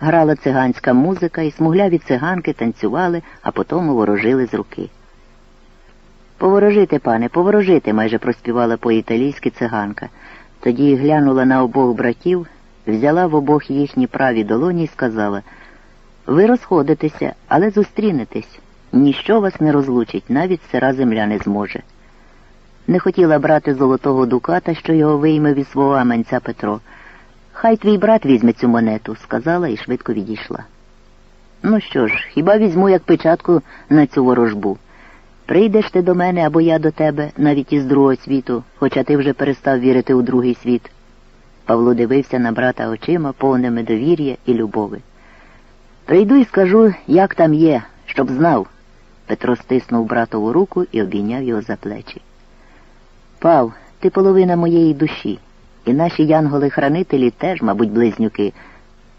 грала циганська музика, і смугляві циганки танцювали, а потім ворожили з руки. Поворожити, пане, поворожити, майже проспівала по-італійськи циганка. Тоді глянула на обох братів, взяла в обох їхні праві долоні і сказала Ви розходитеся, але зустрінетесь. Ніщо вас не розлучить, навіть сира земля не зможе. Не хотіла брати золотого дуката, що його вийме від свого аменця Петро. Хай твій брат візьме цю монету, сказала і швидко відійшла. Ну що ж, хіба візьму як печатку на цю ворожбу? Прийдеш ти до мене або я до тебе, навіть із другого світу, хоча ти вже перестав вірити у другий світ. Павло дивився на брата очима, повними довір'я і любови. Прийду і скажу, як там є, щоб знав. Петро стиснув братову руку і обійняв його за плечі. Пав, ти половина моєї душі, і наші янголи-хранителі теж, мабуть, близнюки,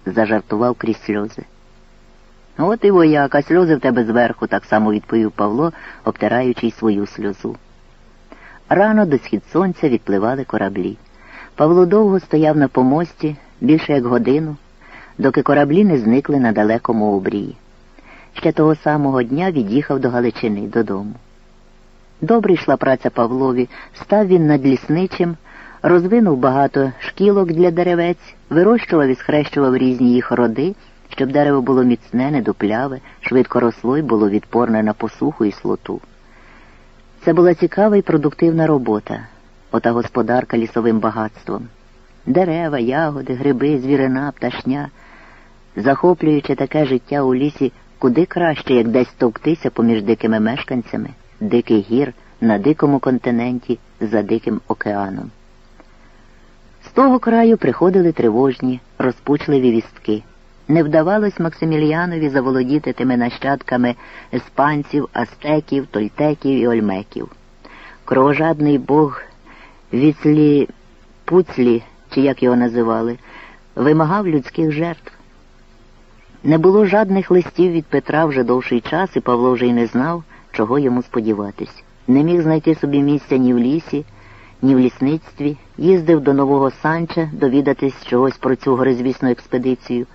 зажартував крізь сльози. От і вояк, а сльози в тебе зверху, так само відповів Павло, обтираючи свою сльозу. Рано до схід сонця відпливали кораблі. Павло довго стояв на помості, більше як годину, доки кораблі не зникли на далекому обрії. Ще того самого дня від'їхав до Галичини додому. Добре йшла праця Павлові, став він над лісничим, розвинув багато шкілок для деревець, вирощував і схрещував різні їх роди, щоб дерево було міцне, недопляве, швидко росло й було відпорне на посуху і слоту. Це була цікава і продуктивна робота, ота господарка лісовим багатством. Дерева, ягоди, гриби, звірина, пташня, захоплюючи таке життя у лісі куди краще, як десь товктися поміж дикими мешканцями, диких гір на дикому континенті за Диким океаном. Того краю приходили тривожні, розпучливі вістки. Не вдавалось Максиміліанові заволодіти тими нащадками еспанців, астеків, тольтеків і ольмеків. Кровожадний бог Віцлі Пуцлі, чи як його називали, вимагав людських жертв. Не було жадних листів від Петра вже довший час, і Павло вже й не знав, чого йому сподіватись. Не міг знайти собі місця ні в лісі, ні в лісництві, їздив до Нового Санча довідатись чогось про цю горизвісну експедицію,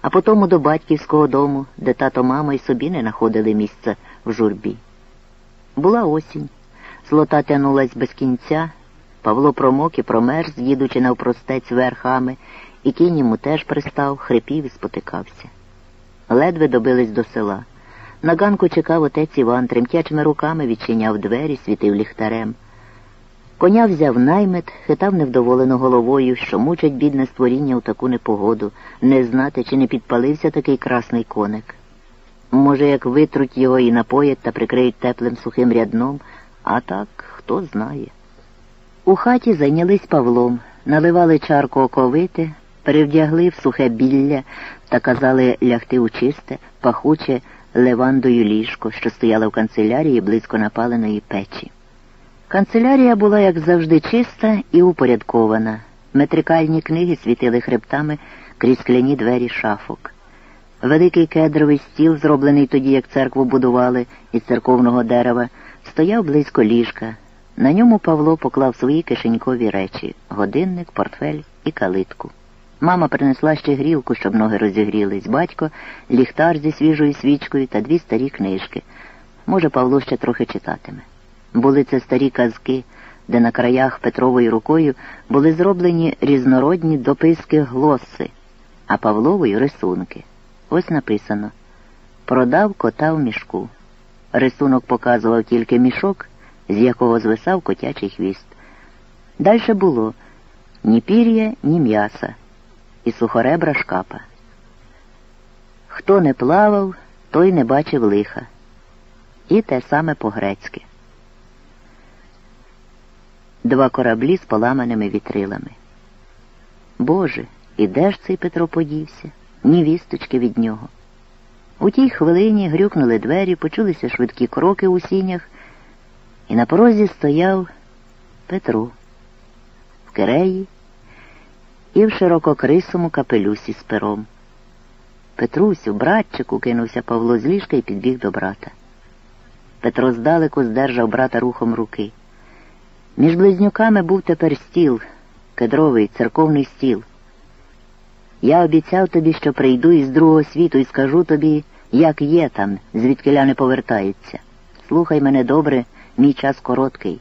а потому до батьківського дому, де тато мама й собі не знаходили місця в журбі. Була осінь, злота тянулась без кінця, Павло промок і промерз, їдучи навпростець верхами, і кінь йому теж пристав, хрипів і спотикався. Ледве добились до села. На ганку чекав отець Іван, тремтячими руками відчиняв двері, світив ліхтарем. Коня взяв наймит, хитав невдоволено головою, що мучать бідне створіння у таку непогоду, не знати, чи не підпалився такий красний коник. Може, як витруть його і напоять та прикриють теплим сухим рядном, а так хто знає. У хаті зайнялись Павлом, наливали чарку оковити, перевдягли в сухе білля та казали лягти у чисте, пахуче левандою ліжко, що стояло в канцелярії близько напаленої печі. Канцелярія була, як завжди, чиста і упорядкована. Метрикальні книги світили хребтами крізь скляні двері шафок. Великий кедровий стіл, зроблений тоді, як церкву будували із церковного дерева, стояв близько ліжка. На ньому Павло поклав свої кишенькові речі годинник, портфель і калитку. Мама принесла ще грілку, щоб ноги розігрілись, батько, ліхтар зі свіжою свічкою та дві старі книжки. Може, Павло ще трохи читатиме. Були це старі казки, де на краях Петровою рукою були зроблені різнородні дописки глоси, а Павловою рисунки. Ось написано Продав кота в мішку. Рисунок показував тільки мішок, з якого звисав котячий хвіст. Дальше було ні пір'я, ні м'яса і сухоребра шкапа. Хто не плавав, той не бачив лиха. І те саме по-грецьки. Два кораблі з поламаними вітрилами. Боже, і де ж цей Петро подівся? Ні вісточки від нього. У тій хвилині грюкнули двері, почулися швидкі кроки у сінях, і на порозі стояв Петро в кереї і в ширококрисому капелюсі з пером. Петрусю, братчику, кинувся Павло з ліжка і підбіг до брата. Петро здалеку здержав брата рухом руки. Між близнюками був тепер стіл, кедровий церковний стіл. Я обіцяв тобі, що прийду із другого світу і скажу тобі, як є там, звідкиля не повертається. Слухай мене добре, мій час короткий.